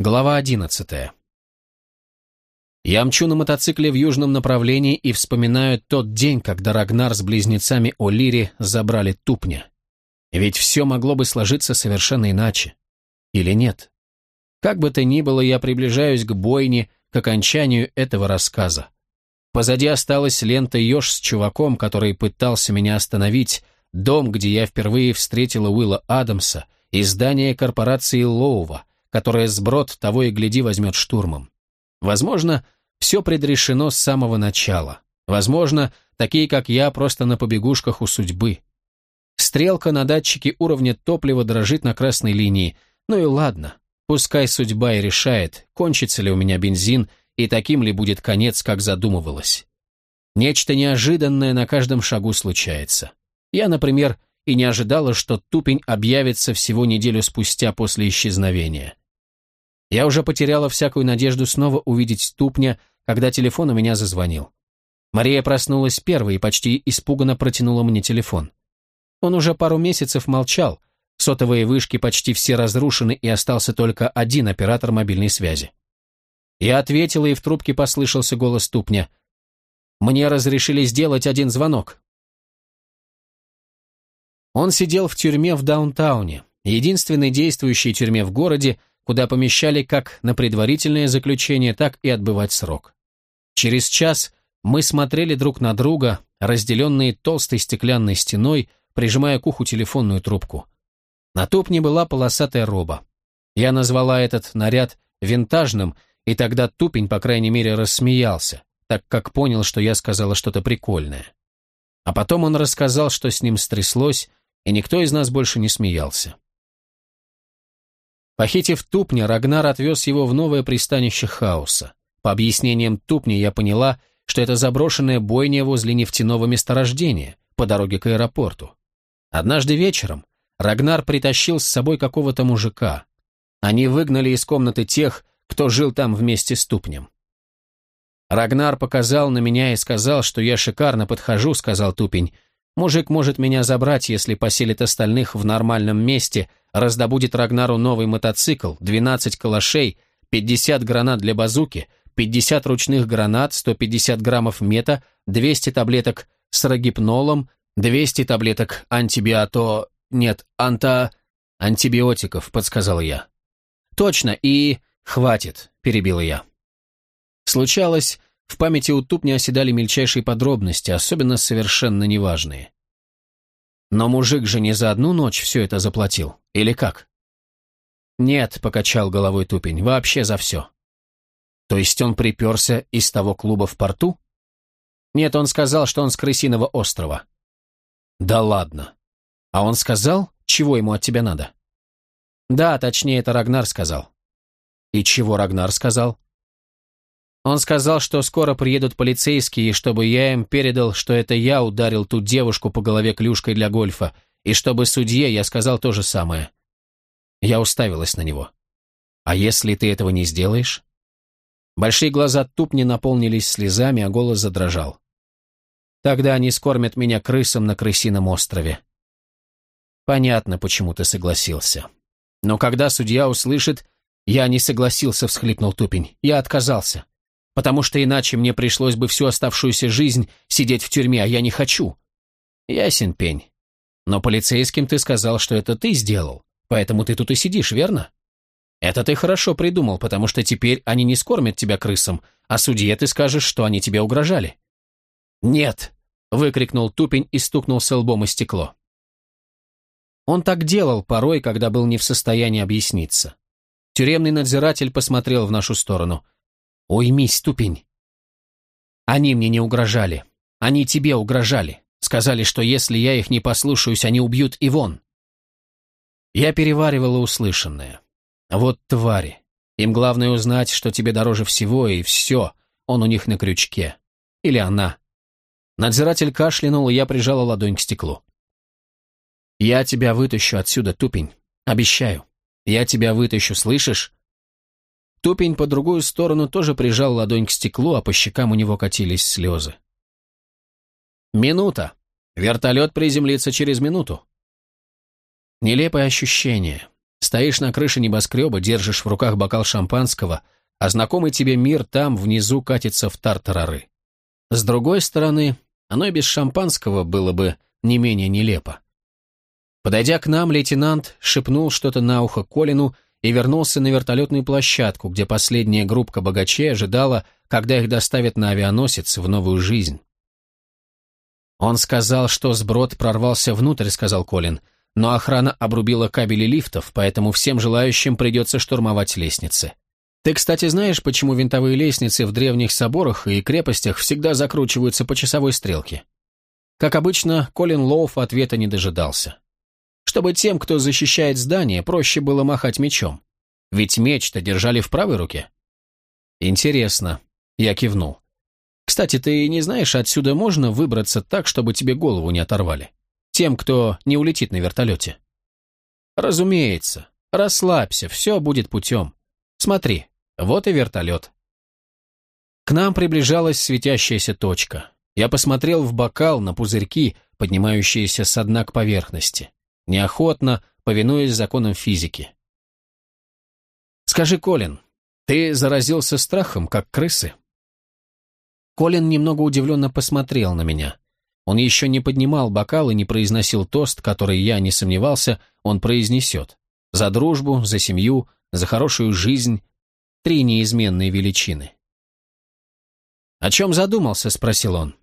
Глава одиннадцатая. Я мчу на мотоцикле в южном направлении и вспоминаю тот день, когда Рагнар с близнецами О'Лири забрали тупня. Ведь все могло бы сложиться совершенно иначе. Или нет? Как бы то ни было, я приближаюсь к бойне, к окончанию этого рассказа. Позади осталась лента еж с чуваком, который пытался меня остановить, дом, где я впервые встретила Уилла Адамса, и здание корпорации Лоува, которое сброд того и гляди возьмет штурмом. Возможно, все предрешено с самого начала. Возможно, такие, как я, просто на побегушках у судьбы. Стрелка на датчике уровня топлива дрожит на красной линии. Ну и ладно, пускай судьба и решает, кончится ли у меня бензин и таким ли будет конец, как задумывалось. Нечто неожиданное на каждом шагу случается. Я, например, и не ожидала, что тупень объявится всего неделю спустя после исчезновения. Я уже потеряла всякую надежду снова увидеть ступня, когда телефон у меня зазвонил. Мария проснулась первой и почти испуганно протянула мне телефон. Он уже пару месяцев молчал, сотовые вышки почти все разрушены и остался только один оператор мобильной связи. Я ответила, и в трубке послышался голос ступня. «Мне разрешили сделать один звонок». Он сидел в тюрьме в даунтауне, единственной действующей тюрьме в городе, куда помещали как на предварительное заключение, так и отбывать срок. Через час мы смотрели друг на друга, разделенные толстой стеклянной стеной, прижимая к уху телефонную трубку. На тупне была полосатая роба. Я назвала этот наряд винтажным, и тогда Тупень, по крайней мере, рассмеялся, так как понял, что я сказала что-то прикольное. А потом он рассказал, что с ним стряслось, и никто из нас больше не смеялся. Похитив Тупня, Рагнар отвез его в новое пристанище хаоса. По объяснениям Тупня я поняла, что это заброшенная бойня возле нефтяного месторождения, по дороге к аэропорту. Однажды вечером Рагнар притащил с собой какого-то мужика. Они выгнали из комнаты тех, кто жил там вместе с Тупнем. Рагнар показал на меня и сказал, что я шикарно подхожу, сказал Тупень, Мужик может меня забрать, если поселит остальных в нормальном месте, раздобудет Рагнару новый мотоцикл, 12 калашей, 50 гранат для базуки, 50 ручных гранат, 150 граммов мета, 200 таблеток с рогипнолом, 200 таблеток антибиото... нет, анта... антибиотиков, подсказал я. Точно, и... хватит, перебила я. Случалось, в памяти у Тупни оседали мельчайшие подробности, особенно совершенно неважные. Но мужик же не за одну ночь все это заплатил, или как? Нет, покачал головой Тупень, вообще за все. То есть он приперся из того клуба в порту? Нет, он сказал, что он с Крысиного острова. Да ладно. А он сказал, чего ему от тебя надо? Да, точнее, это Рагнар сказал. И чего Рагнар сказал? Он сказал, что скоро приедут полицейские, чтобы я им передал, что это я ударил ту девушку по голове клюшкой для гольфа, и чтобы судье я сказал то же самое. Я уставилась на него. «А если ты этого не сделаешь?» Большие глаза тупни наполнились слезами, а голос задрожал. «Тогда они скормят меня крысам на крысином острове». «Понятно, почему ты согласился. Но когда судья услышит, я не согласился», — всхлипнул Тупень. «Я отказался потому что иначе мне пришлось бы всю оставшуюся жизнь сидеть в тюрьме, а я не хочу. Ясен пень. Но полицейским ты сказал, что это ты сделал, поэтому ты тут и сидишь, верно? Это ты хорошо придумал, потому что теперь они не скормят тебя крысам, а судье ты скажешь, что они тебе угрожали. Нет, выкрикнул тупень и стукнулся лбом о стекло. Он так делал порой, когда был не в состоянии объясниться. Тюремный надзиратель посмотрел в нашу сторону – Уймись, ступень. Они мне не угрожали. Они тебе угрожали. Сказали, что если я их не послушаюсь, они убьют Ивон. Я переваривала услышанное. Вот твари. Им главное узнать, что тебе дороже всего, и все. Он у них на крючке. Или она. Надзиратель кашлянул, и я прижала ладонь к стеклу. «Я тебя вытащу отсюда, тупень. Обещаю. Я тебя вытащу, слышишь? Тупень по другую сторону тоже прижал ладонь к стеклу, а по щекам у него катились слезы. «Минута. Вертолет приземлится через минуту». Нелепое ощущение. Стоишь на крыше небоскреба, держишь в руках бокал шампанского, а знакомый тебе мир там, внизу, катится в тартарары. С другой стороны, оно и без шампанского было бы не менее нелепо. Подойдя к нам, лейтенант шепнул что-то на ухо Колину и вернулся на вертолетную площадку, где последняя группа богачей ожидала, когда их доставят на авианосец в новую жизнь. «Он сказал, что сброд прорвался внутрь», — сказал Колин, «но охрана обрубила кабели лифтов, поэтому всем желающим придется штурмовать лестницы. Ты, кстати, знаешь, почему винтовые лестницы в древних соборах и крепостях всегда закручиваются по часовой стрелке?» Как обычно, Колин Лоуф ответа не дожидался. Чтобы тем, кто защищает здание, проще было махать мечом. Ведь меч-то держали в правой руке. Интересно. Я кивнул. Кстати, ты не знаешь, отсюда можно выбраться так, чтобы тебе голову не оторвали? Тем, кто не улетит на вертолете. Разумеется. Расслабься, все будет путем. Смотри, вот и вертолет. К нам приближалась светящаяся точка. Я посмотрел в бокал на пузырьки, поднимающиеся со дна к поверхности. Неохотно, повинуясь законам физики. «Скажи, Колин, ты заразился страхом, как крысы?» Колин немного удивленно посмотрел на меня. Он еще не поднимал бокал и не произносил тост, который, я не сомневался, он произнесет. За дружбу, за семью, за хорошую жизнь. Три неизменные величины. «О чем задумался?» — спросил он.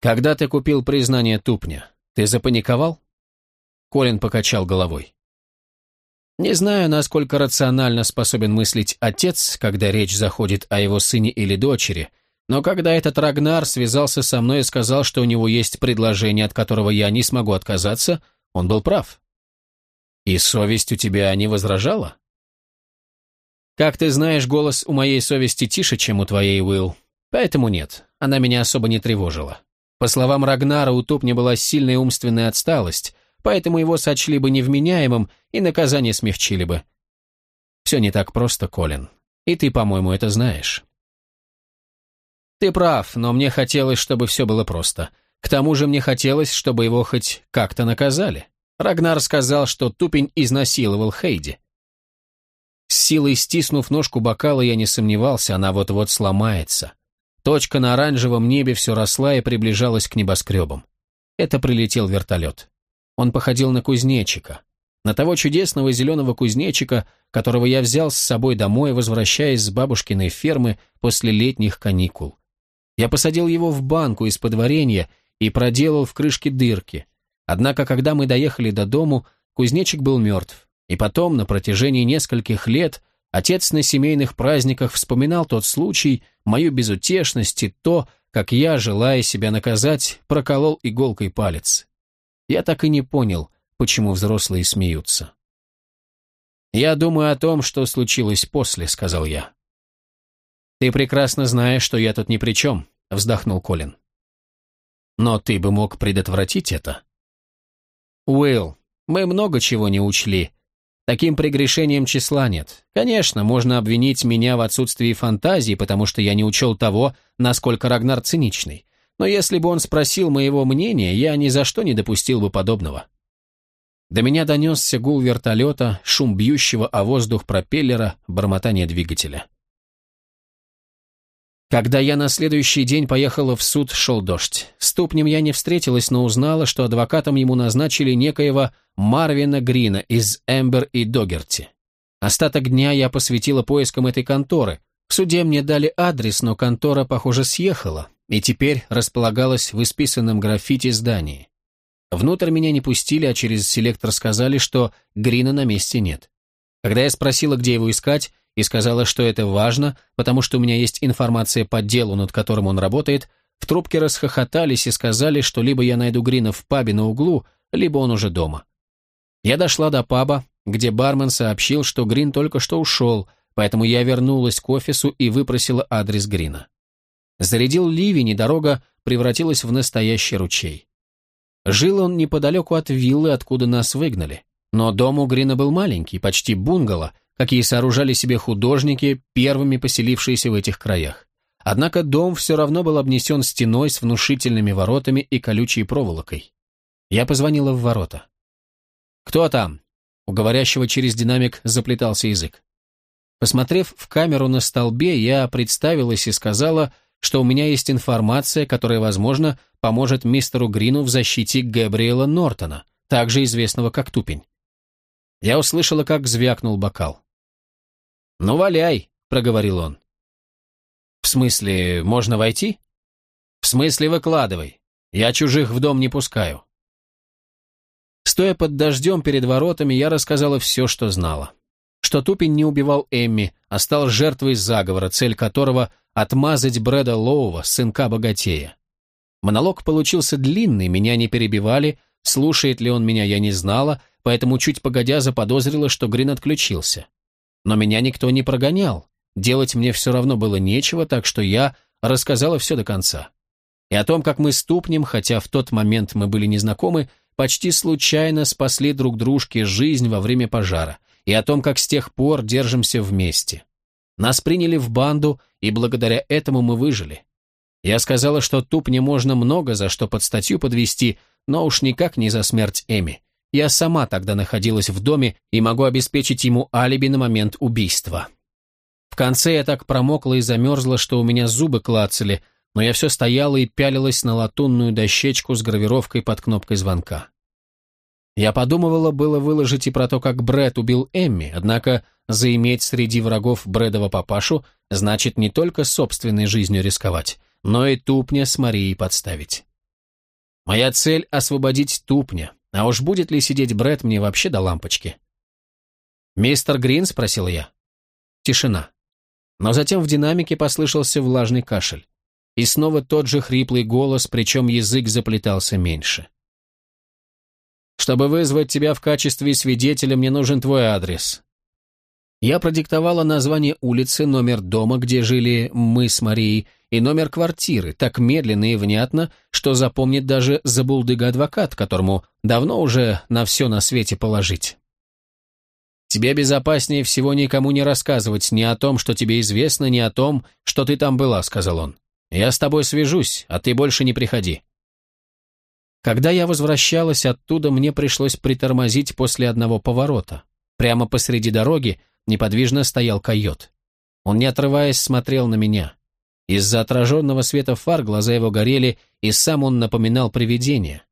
«Когда ты купил признание тупня, ты запаниковал?» Колин покачал головой. Не знаю, насколько рационально способен мыслить отец, когда речь заходит о его сыне или дочери, но когда этот Рагнар связался со мной и сказал, что у него есть предложение, от которого я не смогу отказаться, он был прав. И совесть у тебя не возражала? Как ты знаешь, голос у моей совести тише, чем у твоей, Уилл. Поэтому нет, она меня особо не тревожила. По словам Рагнара, у Тупни была сильная умственная отсталость, поэтому его сочли бы невменяемым и наказание смягчили бы. Все не так просто, Колин. И ты, по-моему, это знаешь. Ты прав, но мне хотелось, чтобы все было просто. К тому же мне хотелось, чтобы его хоть как-то наказали. Рагнар сказал, что Тупень изнасиловал Хейди. С силой стиснув ножку бокала, я не сомневался, она вот-вот сломается. Точка на оранжевом небе все росла и приближалась к небоскребам. Это прилетел вертолет. Он походил на кузнечика. На того чудесного зеленого кузнечика, которого я взял с собой домой, возвращаясь с бабушкиной фермы после летних каникул. Я посадил его в банку из-под варенья и проделал в крышке дырки. Однако, когда мы доехали до дому, кузнечик был мертв. И потом, на протяжении нескольких лет, отец на семейных праздниках вспоминал тот случай, мою безутешность и то, как я, желая себя наказать, проколол иголкой палец. Я так и не понял, почему взрослые смеются. «Я думаю о том, что случилось после», — сказал я. «Ты прекрасно знаешь, что я тут ни при чем», — вздохнул Колин. «Но ты бы мог предотвратить это». «Уилл, мы много чего не учли. Таким прегрешением числа нет. Конечно, можно обвинить меня в отсутствии фантазии, потому что я не учел того, насколько Рагнар циничный. Но если бы он спросил моего мнения, я ни за что не допустил бы подобного». До меня донесся гул вертолета, шум бьющего о воздух пропеллера, бормотание двигателя. Когда я на следующий день поехала в суд, шел дождь. Ступнем я не встретилась, но узнала, что адвокатом ему назначили некоего Марвина Грина из Эмбер и Догерти. Остаток дня я посвятила поискам этой конторы. В суде мне дали адрес, но контора, похоже, съехала, и теперь располагалась в исписанном граффити здании. Внутрь меня не пустили, а через селектор сказали, что Грина на месте нет. Когда я спросила, где его искать, и сказала, что это важно, потому что у меня есть информация по делу, над которым он работает, в трубке расхохотались и сказали, что либо я найду Грина в пабе на углу, либо он уже дома. Я дошла до паба, где бармен сообщил, что Грин только что ушел, поэтому я вернулась к офису и выпросила адрес Грина. Зарядил ливень, и дорога превратилась в настоящий ручей. Жил он неподалеку от виллы, откуда нас выгнали. Но дом у Грина был маленький, почти бунгало, какие сооружали себе художники, первыми поселившиеся в этих краях. Однако дом все равно был обнесен стеной с внушительными воротами и колючей проволокой. Я позвонила в ворота. «Кто там?» У говорящего через динамик заплетался язык. Посмотрев в камеру на столбе, я представилась и сказала, что у меня есть информация, которая, возможно, поможет мистеру Грину в защите Габриэла Нортона, также известного как Тупень. Я услышала, как звякнул бокал. «Ну, валяй», — проговорил он. «В смысле, можно войти?» «В смысле, выкладывай. Я чужих в дом не пускаю». Стоя под дождем перед воротами, я рассказала все, что знала. Что Тупень не убивал Эмми, а стал жертвой заговора, цель которого — отмазать Брэда Лоува, сынка-богатея. Монолог получился длинный, меня не перебивали, слушает ли он меня, я не знала, поэтому чуть погодя заподозрила, что Грин отключился. Но меня никто не прогонял, делать мне все равно было нечего, так что я рассказала все до конца. И о том, как мы ступнем, хотя в тот момент мы были незнакомы, почти случайно спасли друг дружке жизнь во время пожара, и о том, как с тех пор держимся вместе. Нас приняли в банду, и благодаря этому мы выжили. Я сказала, что Тупне можно много за что под статью подвести, но уж никак не за смерть Эми. Я сама тогда находилась в доме и могу обеспечить ему алиби на момент убийства. В конце я так промокла и замерзла, что у меня зубы клацали, но я все стояла и пялилась на латунную дощечку с гравировкой под кнопкой звонка. Я подумывала было выложить и про то, как Брэд убил Эмми, однако заиметь среди врагов Брэдова папашу значит не только собственной жизнью рисковать, но и Тупня с Марией подставить. Моя цель — освободить Тупня, а уж будет ли сидеть Брэд мне вообще до лампочки? «Мистер Грин?» — спросил я. Тишина. Но затем в динамике послышался влажный кашель. И снова тот же хриплый голос, причем язык заплетался меньше. Чтобы вызвать тебя в качестве свидетеля, мне нужен твой адрес». Я продиктовала название улицы, номер дома, где жили мы с Марией, и номер квартиры, так медленно и внятно, что запомнит даже забулдыга-адвокат, которому давно уже на все на свете положить. Тебе безопаснее всего никому не рассказывать ни о том, что тебе известно, ни о том, что ты там была», — сказал он. «Я с тобой свяжусь, а ты больше не приходи». Когда я возвращалась оттуда, мне пришлось притормозить после одного поворота. Прямо посреди дороги неподвижно стоял койот. Он, не отрываясь, смотрел на меня. Из-за отраженного света фар глаза его горели, и сам он напоминал привидение.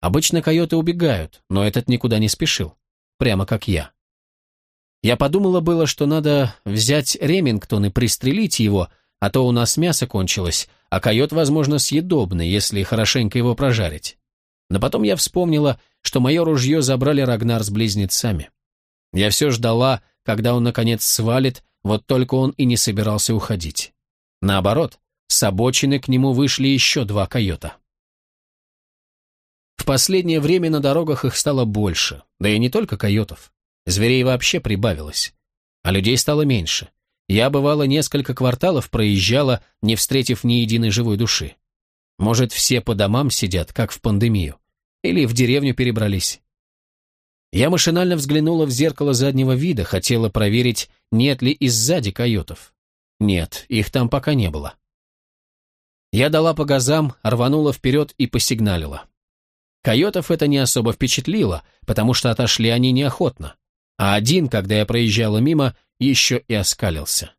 Обычно койоты убегают, но этот никуда не спешил. Прямо как я. Я подумала было, что надо взять Ремингтон и пристрелить его, а то у нас мясо кончилось, а койот, возможно, съедобный, если хорошенько его прожарить. Но потом я вспомнила, что мое ружье забрали Рагнар с близнецами. Я все ждала, когда он, наконец, свалит, вот только он и не собирался уходить. Наоборот, с обочины к нему вышли еще два койота. В последнее время на дорогах их стало больше, да и не только койотов. Зверей вообще прибавилось. А людей стало меньше. Я, бывало, несколько кварталов проезжала, не встретив ни единой живой души. Может, все по домам сидят, как в пандемию. Или в деревню перебрались. Я машинально взглянула в зеркало заднего вида, хотела проверить, нет ли и сзади койотов. Нет, их там пока не было. Я дала по газам, рванула вперед и посигналила. Койотов это не особо впечатлило, потому что отошли они неохотно. А один, когда я проезжала мимо, еще и оскалился.